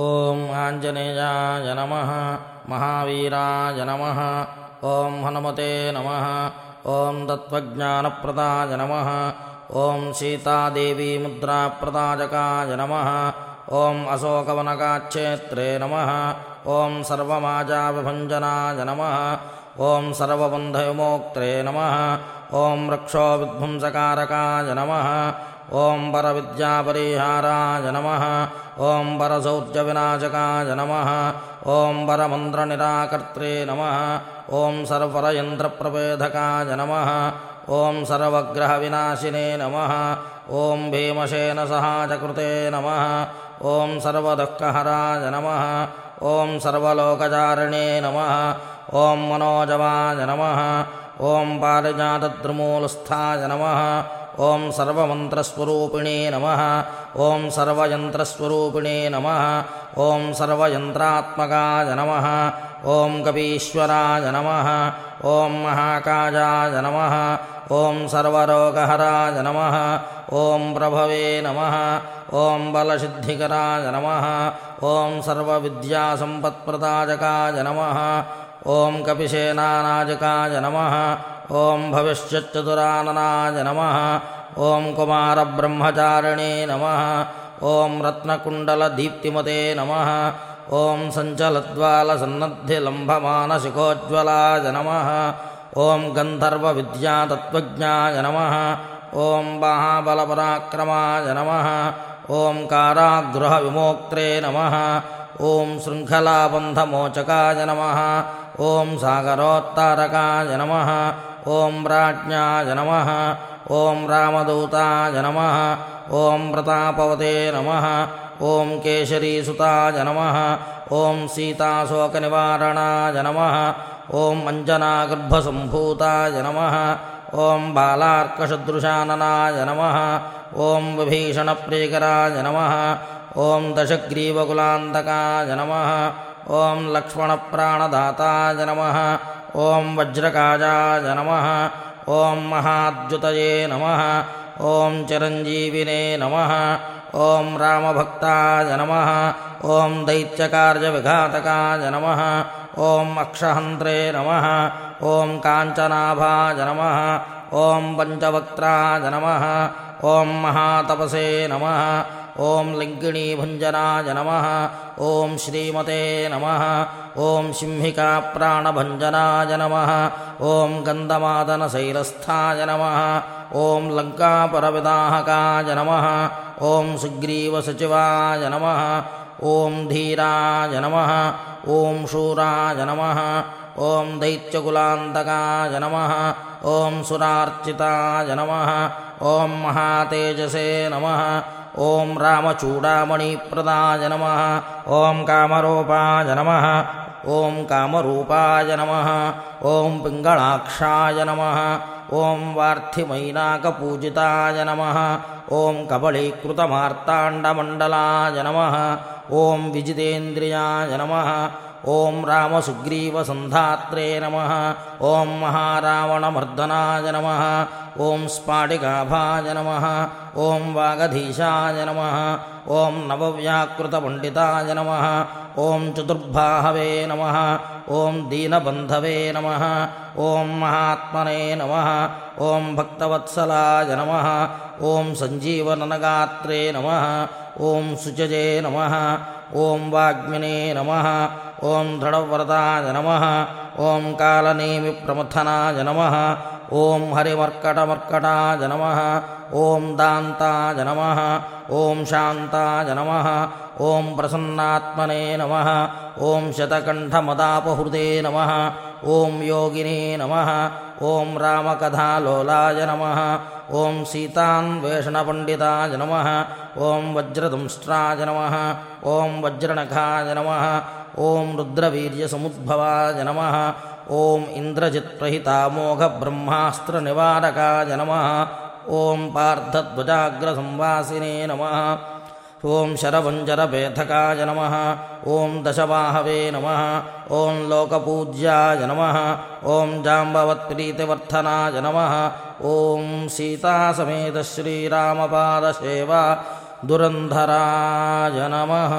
ॐ आञ्जनेयाय नमः महावीराय नमः ॐ हनुमते नमः ॐ तत्त्वज्ञानप्रदाय नमः ॐ सीतादेवीमुद्राप्रदायकाय नमः ॐ अशोकवनकाच्छेत्रे नमः ॐ सर्वमाजाविभञ्जनाय नमः ॐ सर्वबन्धविमोक्त्रे नमः ॐ रक्षोविध्वंसकारकाय नमः ॐ परविद्यापरिहाराय नमः। ॐ परसौर्यविनाशकाय नमः। ॐ परमन्त्रनिराकर्त्रे नमः। ॐ सर्वरयन्त्रप्रभेदकाय नमः। ॐ सर्वग्रहविनाशिने नमः। ॐ भीमसेनसहाचकृते नमः। ॐ सर्वदुःखहराय नमः। ॐ सर्वलोकचारिणे नमः। ॐ मनोजवाय नमः। ॐ पारिजातद्रुमूलस्थाय नमः ॐ सर्वमन्त्रस्वरूपिणे नमः। ॐ सर्वयन्त्रस्वरूपिणे नमः। ॐ सर्वयन्त्रात्मकाय नमः। ॐ कपीश्वराय नमः। ॐ महाकाजाय नमः। ॐ सर्वरोगहराय नमः। ॐ प्रभवे नमः। ॐ बलसिद्धिकराय नमः। ॐ सर्वविद्यासम्पत्प्रदायकाय नमः। ॐ कपिसेनानाजकाय नमः ॐ भविष्यच्चतुराननाय नमः। ॐ कुमारब्रह्मचारिणे नमः। ॐ रत्नकुण्डलदीप्तिमते नमः। ॐ सञ्चलद्वालसन्नद्धिलम्भमानशिखोज्ज्वलाय नमः। ॐ गन्धर्वविद्यातत्त्वज्ञाय नमः। ॐ महाबलपराक्रमाय नमः। ॐ कारागृहविमोक्त्रे नमः। ॐ शृङ्खलाबन्धमोचकाय नमः। ॐ सागरोत्तारकाय नमः ॐ राज्ञाय नमः ॐ रामदूताय नमः ॐ प्रतापवते नमः ॐ केशरीसुताय नमः ॐ सीताशोकनिवारणाय नमः ॐ अञ्जनागर्भसम्भूताय नमः ॐ बालार्कसदृशाननाय नमः ॐ विभीषणप्रियकराय नमः ॐ दशग्रीवकुलान्तकाय नमः ॐ लक्ष्मणप्राणदाताय नमः ॐ वज्रकाजाय नमः ॐ महाद्युतये नमः ॐ चिरञ्जीविने नमः ॐ रामभक्ताय नमः ॐ दैत्यकार्यविघातकाय नमः ॐ अक्षहन्त्रे नमः ॐ काञ्चनाभाय नमः ॐ पञ्चवक्त्राय नमः ॐ महातपसे नमः। ॐ लिङ्गिणीभञ्जनाय नमः। ॐ श्रीमते नमः। ॐ सिंहिकाप्राणभञ्जनाय नमः। ॐ गन्धमादनशैलस्थाय नमः। ॐ लङ्कापरविदाहकाय नमः। ॐ सुग्रीवसचिवाय नमः। ॐ धीराय नमः। ॐ शूराय नमः। ॐ दैत्यकुलान्तकाय नमः ॐ सुरार्चिताय नमः ॐ महातेजसे नमः ॐ रामचूडामणिप्रदाय नमः ॐ कामरूपाय नमः ॐ कामरूपाय नमः ॐ पिङ्गळाक्षाय नमः ॐ वार्थिमैनाकपूजिताय नमः ॐ कबलीकृतमार्ताण्डमण्डलाय नमः ॐ विजितेन्द्रियाय नमः ॐ रामसुग्रीवसन्धात्रे नमः ॐ महारावणमर्दनाय नमः ॐ स्फाटिकाभाय नमः ॐ वागधीशाय नमः ॐ नवव्याकृतपण्डिताय नमः ॐ चतुर्बाहवे नमः ॐ दीनबन्धवे नमः ॐ महात्मने नमः ॐ भक्तवत्सलाय नमः ॐ सञ्जीवननगात्रे नमः ॐ सुचजे नमः ॐ वाग्मिने नमः ॐ दृढव्रताय नमः ॐ कालनेमिप्रमथनाय नमः ॐ हरिमर्कटमर्कटाय नमः ॐ दान्ताय नमः ॐ शान्ताय नमः ॐ प्रसन्नात्मने नमः ॐ शतकण्ठमदापहृदे नमः ॐ योगिने नमः ॐ रामकथालोलाय नमः ॐ सीतान्वेषणपण्डिताय नमः ॐ नमः। ॐ वज्रनखाय नमः। ॐ रुद्रवीर्यसमुद्भवाय नमः। ॐ इन्द्रजित्प्रहितामोघब्रह्मास्त्रनिवारकाय नमः। ॐ पार्थध्वजाग्रसंवासिने नमः। ॐ शरवञ्जरभेदकाय नमः। ॐ दशबाहवे नमः। ॐ लोकपूज्याय नमः। ॐ जाम्बवत्प्रीतिवर्धनाय नमः। ॐ सीतासमेतश्रीरामपादसेवा। दुरन्धराय नमः